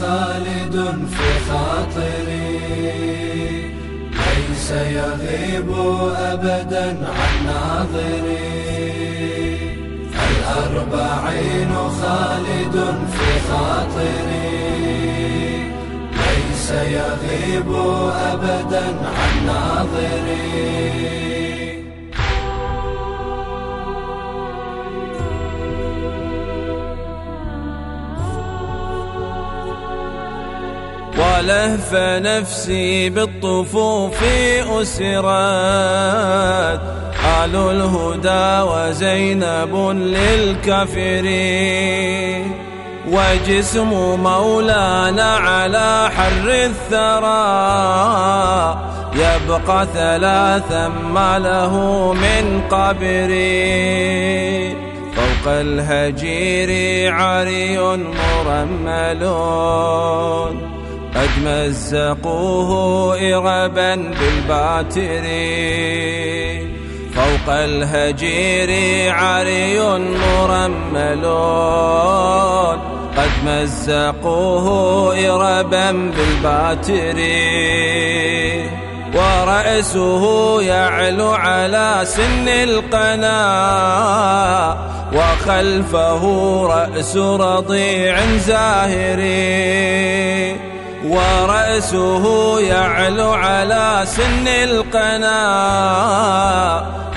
خالد في خاطري. ليس يغيب أبدا عن ناظري. الأربعين خالد في خاطري. ليس يغيب أبدا عن ناظري. ولهف نفسي بالطفوف أسرات آل الهدى وزينب للكافرين وجسم مولانا على حر الثرى. يبقى ثلاثا ما له من قبرين فوق الهجير عري مرملون قد مزقوه إربا بالباتر فوق الهجير عري مرملون قد مزقوه إربا بالباتر ورأسه يعلو على سن القنا. وخلفه رأس رضيع زاهرين ورأسه يعلو على سن القنا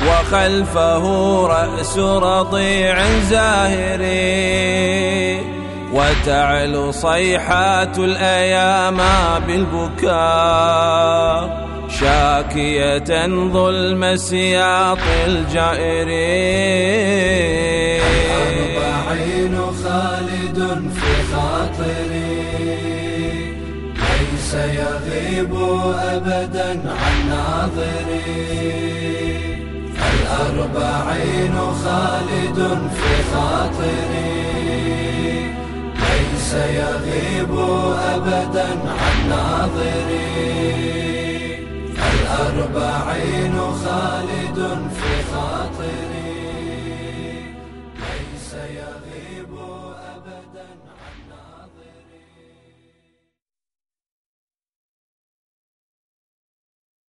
وخلفه رأس رضيع زاهر. وتعلو صيحات الأيام بالبكاء شاكية ظلم سياط الجائرين سيغيب أبدا عن ناظري. الأربعين خالد في خاطري. ليس يغيب أبدا عن ناظري.